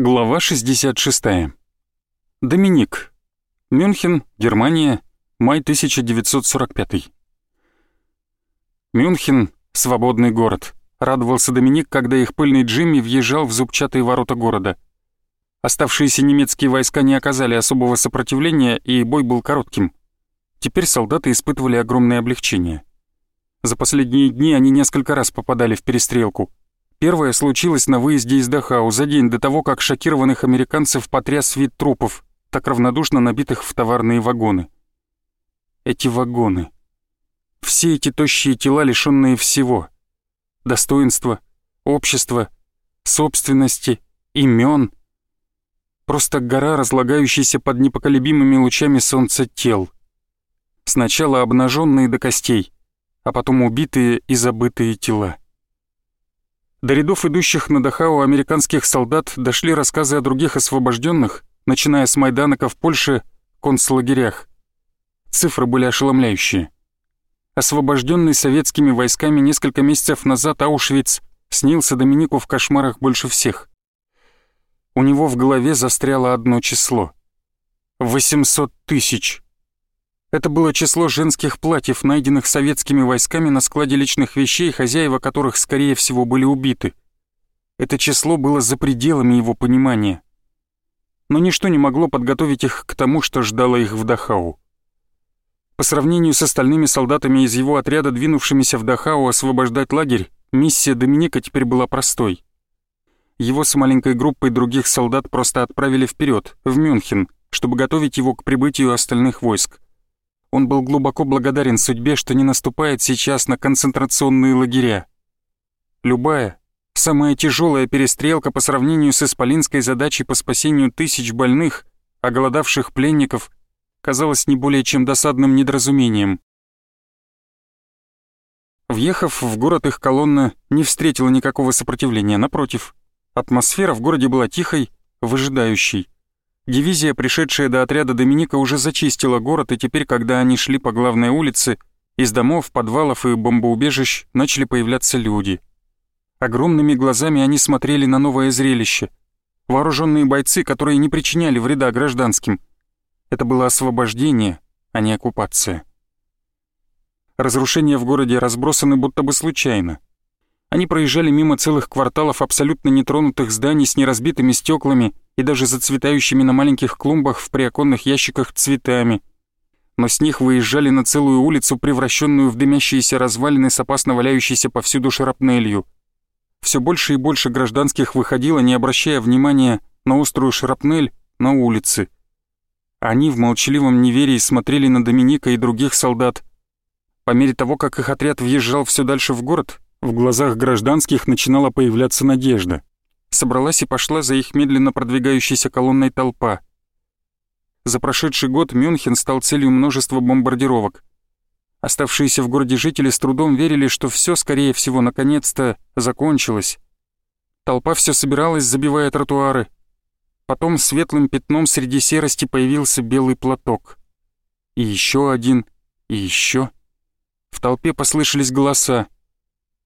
Глава 66. Доминик. Мюнхен, Германия. Май 1945. Мюнхен — свободный город. Радовался Доминик, когда их пыльный Джимми въезжал в зубчатые ворота города. Оставшиеся немецкие войска не оказали особого сопротивления, и бой был коротким. Теперь солдаты испытывали огромное облегчение. За последние дни они несколько раз попадали в перестрелку. Первое случилось на выезде из Дахау за день до того, как шокированных американцев потряс вид трупов, так равнодушно набитых в товарные вагоны. Эти вагоны. Все эти тощие тела, лишенные всего. Достоинства, общества, собственности, имен. Просто гора, разлагающаяся под непоколебимыми лучами солнца тел. Сначала обнаженные до костей, а потом убитые и забытые тела. До рядов идущих на Дахау американских солдат дошли рассказы о других освобожденных, начиная с Майданака в Польше, концлагерях. Цифры были ошеломляющие. Освобожденный советскими войсками несколько месяцев назад Аушвиц снился Доминику в кошмарах больше всех. У него в голове застряло одно число. 800 тысяч. Это было число женских платьев, найденных советскими войсками на складе личных вещей, хозяева которых, скорее всего, были убиты. Это число было за пределами его понимания. Но ничто не могло подготовить их к тому, что ждало их в Дахау. По сравнению с остальными солдатами из его отряда, двинувшимися в Дахау освобождать лагерь, миссия Доминика теперь была простой. Его с маленькой группой других солдат просто отправили вперед, в Мюнхен, чтобы готовить его к прибытию остальных войск. Он был глубоко благодарен судьбе, что не наступает сейчас на концентрационные лагеря. Любая, самая тяжелая перестрелка по сравнению с исполинской задачей по спасению тысяч больных, оголодавших пленников, казалась не более чем досадным недоразумением. Въехав в город, их колонна не встретила никакого сопротивления, напротив. Атмосфера в городе была тихой, выжидающей. Дивизия, пришедшая до отряда Доминика, уже зачистила город, и теперь, когда они шли по главной улице, из домов, подвалов и бомбоубежищ начали появляться люди. Огромными глазами они смотрели на новое зрелище. Вооруженные бойцы, которые не причиняли вреда гражданским. Это было освобождение, а не оккупация. Разрушения в городе разбросаны будто бы случайно. Они проезжали мимо целых кварталов абсолютно нетронутых зданий с неразбитыми стеклами и даже зацветающими на маленьких клумбах в приоконных ящиках цветами. Но с них выезжали на целую улицу, превращенную в дымящиеся развалины с опасно валяющейся повсюду шрапнелью. Все больше и больше гражданских выходило, не обращая внимания на острую шрапнель на улице. Они в молчаливом неверии смотрели на Доминика и других солдат. По мере того, как их отряд въезжал все дальше в город, в глазах гражданских начинала появляться надежда. Собралась и пошла за их медленно продвигающейся колонной толпа. За прошедший год Мюнхен стал целью множества бомбардировок. Оставшиеся в городе жители с трудом верили, что все, скорее всего, наконец-то закончилось. Толпа все собиралась, забивая тротуары. Потом светлым пятном среди серости появился белый платок. И еще один, и еще. В толпе послышались голоса.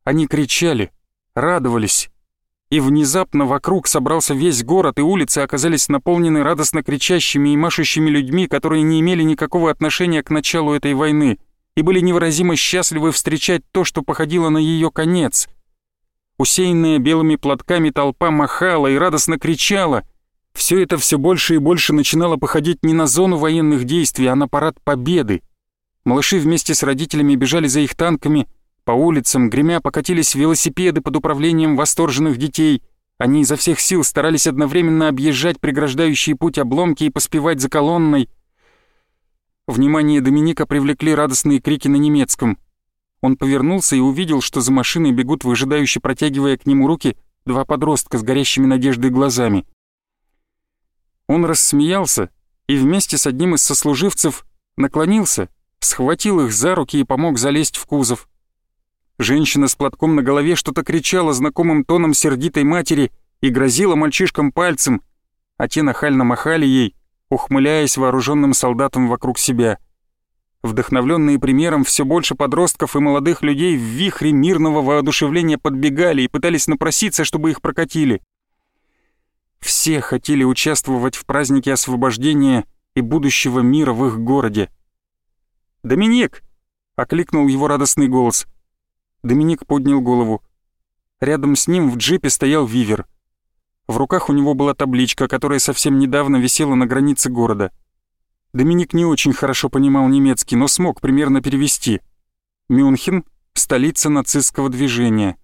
Они кричали, радовались. И внезапно вокруг собрался весь город, и улицы оказались наполнены радостно кричащими и машущими людьми, которые не имели никакого отношения к началу этой войны и были невыразимо счастливы встречать то, что походило на ее конец. Усеянная белыми платками толпа махала и радостно кричала. Все это все больше и больше начинало походить не на зону военных действий, а на парад победы. Малыши вместе с родителями бежали за их танками — по улицам, гремя, покатились велосипеды под управлением восторженных детей. Они изо всех сил старались одновременно объезжать преграждающие путь обломки и поспевать за колонной. Внимание Доминика привлекли радостные крики на немецком. Он повернулся и увидел, что за машиной бегут, выжидающе протягивая к нему руки, два подростка с горящими надеждой глазами. Он рассмеялся и вместе с одним из сослуживцев наклонился, схватил их за руки и помог залезть в кузов. Женщина с платком на голове что-то кричала знакомым тоном сердитой матери и грозила мальчишкам пальцем, а те нахально махали ей, ухмыляясь вооруженным солдатам вокруг себя. Вдохновленные примером, все больше подростков и молодых людей в вихре мирного воодушевления подбегали и пытались напроситься, чтобы их прокатили. Все хотели участвовать в празднике освобождения и будущего мира в их городе. «Доминик!» — окликнул его радостный голос. Доминик поднял голову. Рядом с ним в джипе стоял Вивер. В руках у него была табличка, которая совсем недавно висела на границе города. Доминик не очень хорошо понимал немецкий, но смог примерно перевести. Мюнхен — столица нацистского движения.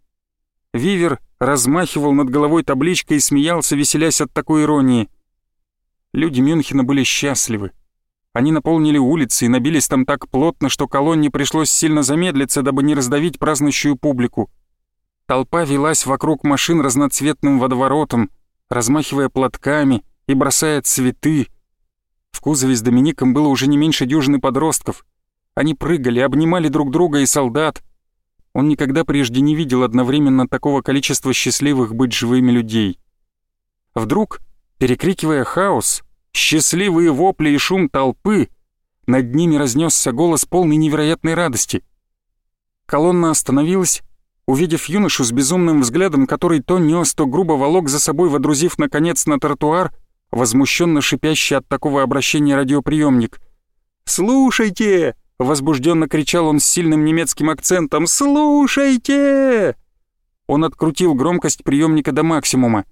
Вивер размахивал над головой табличкой и смеялся, веселясь от такой иронии. Люди Мюнхена были счастливы. Они наполнили улицы и набились там так плотно, что колонне пришлось сильно замедлиться, дабы не раздавить празднующую публику. Толпа велась вокруг машин разноцветным водоворотом, размахивая платками и бросая цветы. В кузове с Домиником было уже не меньше дюжины подростков. Они прыгали, обнимали друг друга и солдат. Он никогда прежде не видел одновременно такого количества счастливых быть живыми людей. Вдруг, перекрикивая хаос, счастливые вопли и шум толпы, над ними разнесся голос полный невероятной радости. Колонна остановилась, увидев юношу с безумным взглядом, который то нес, то грубо волок за собой, водрузив наконец на тротуар, возмущенно шипящий от такого обращения радиоприемник. «Слушайте!» — возбужденно кричал он с сильным немецким акцентом. «Слушайте!» Он открутил громкость приемника до максимума.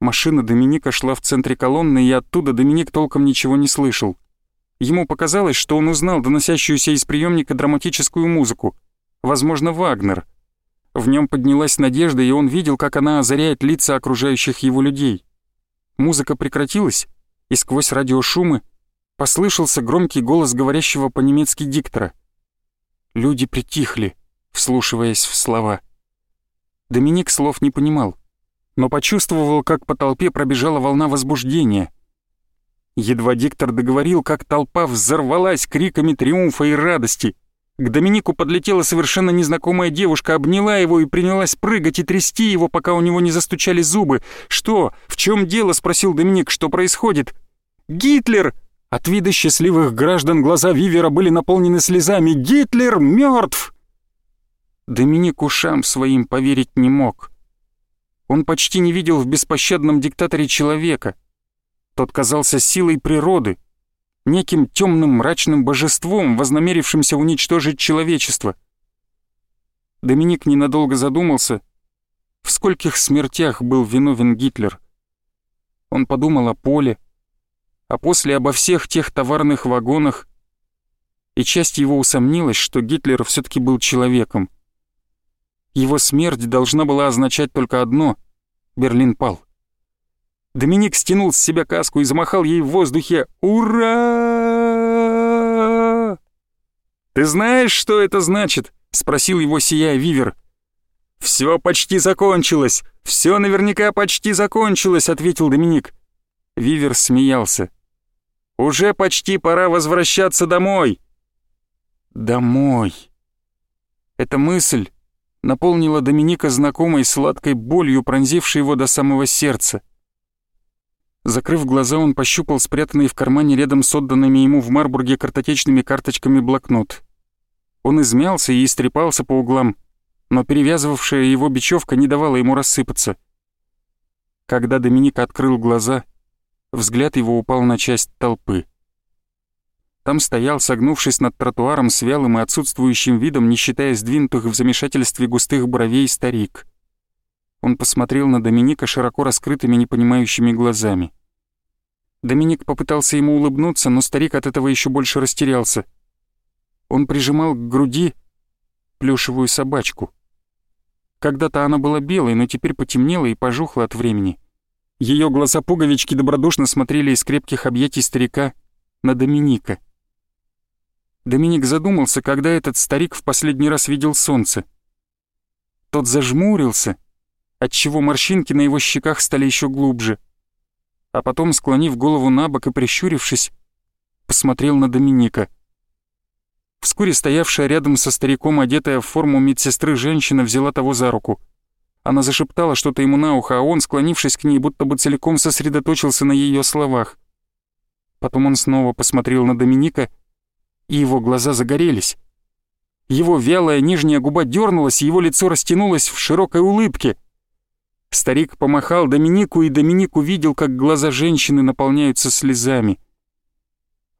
Машина Доминика шла в центре колонны, и оттуда Доминик толком ничего не слышал. Ему показалось, что он узнал доносящуюся из приемника драматическую музыку. Возможно, Вагнер. В нем поднялась надежда, и он видел, как она озаряет лица окружающих его людей. Музыка прекратилась, и сквозь радиошумы послышался громкий голос говорящего по-немецки диктора. Люди притихли, вслушиваясь в слова. Доминик слов не понимал но почувствовал, как по толпе пробежала волна возбуждения. Едва диктор договорил, как толпа взорвалась криками триумфа и радости. К Доминику подлетела совершенно незнакомая девушка, обняла его и принялась прыгать и трясти его, пока у него не застучали зубы. «Что? В чем дело?» — спросил Доминик. «Что происходит?» «Гитлер!» От вида счастливых граждан глаза Вивера были наполнены слезами. «Гитлер мертв!» Доминик ушам своим поверить не мог. Он почти не видел в беспощадном диктаторе человека. Тот казался силой природы, неким темным мрачным божеством, вознамерившимся уничтожить человечество. Доминик ненадолго задумался, в скольких смертях был виновен Гитлер. Он подумал о поле, а после обо всех тех товарных вагонах, и часть его усомнилась, что Гитлер все таки был человеком. Его смерть должна была означать только одно — Берлин пал. Доминик стянул с себя каску и замахал ей в воздухе «Ура!» «Ты знаешь, что это значит?» — спросил его сияя Вивер. «Все почти закончилось! Все наверняка почти закончилось!» — ответил Доминик. Вивер смеялся. «Уже почти пора возвращаться домой!» «Домой!» Эта мысль наполнила Доминика знакомой сладкой болью, пронзившей его до самого сердца. Закрыв глаза, он пощупал спрятанный в кармане рядом с отданными ему в Марбурге картотечными карточками блокнот. Он измялся и истрепался по углам, но перевязывавшая его бечевка не давала ему рассыпаться. Когда Доминик открыл глаза, взгляд его упал на часть толпы. Там стоял, согнувшись над тротуаром с вялым и отсутствующим видом, не считая сдвинутых в замешательстве густых бровей, старик. Он посмотрел на Доминика широко раскрытыми непонимающими глазами. Доминик попытался ему улыбнуться, но старик от этого еще больше растерялся. Он прижимал к груди плюшевую собачку. Когда-то она была белой, но теперь потемнела и пожухла от времени. Ее глаза-пуговички добродушно смотрели из крепких объятий старика на Доминика — Доминик задумался, когда этот старик в последний раз видел солнце. Тот зажмурился, отчего морщинки на его щеках стали еще глубже. А потом, склонив голову на бок и прищурившись, посмотрел на Доминика. Вскоре стоявшая рядом со стариком, одетая в форму медсестры женщина, взяла того за руку. Она зашептала что-то ему на ухо, а он, склонившись к ней, будто бы целиком сосредоточился на ее словах. Потом он снова посмотрел на Доминика и его глаза загорелись. Его вялая нижняя губа дернулась, его лицо растянулось в широкой улыбке. Старик помахал Доминику, и Доминик увидел, как глаза женщины наполняются слезами.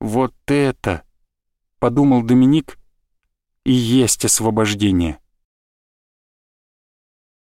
«Вот это», — подумал Доминик, — «и есть освобождение».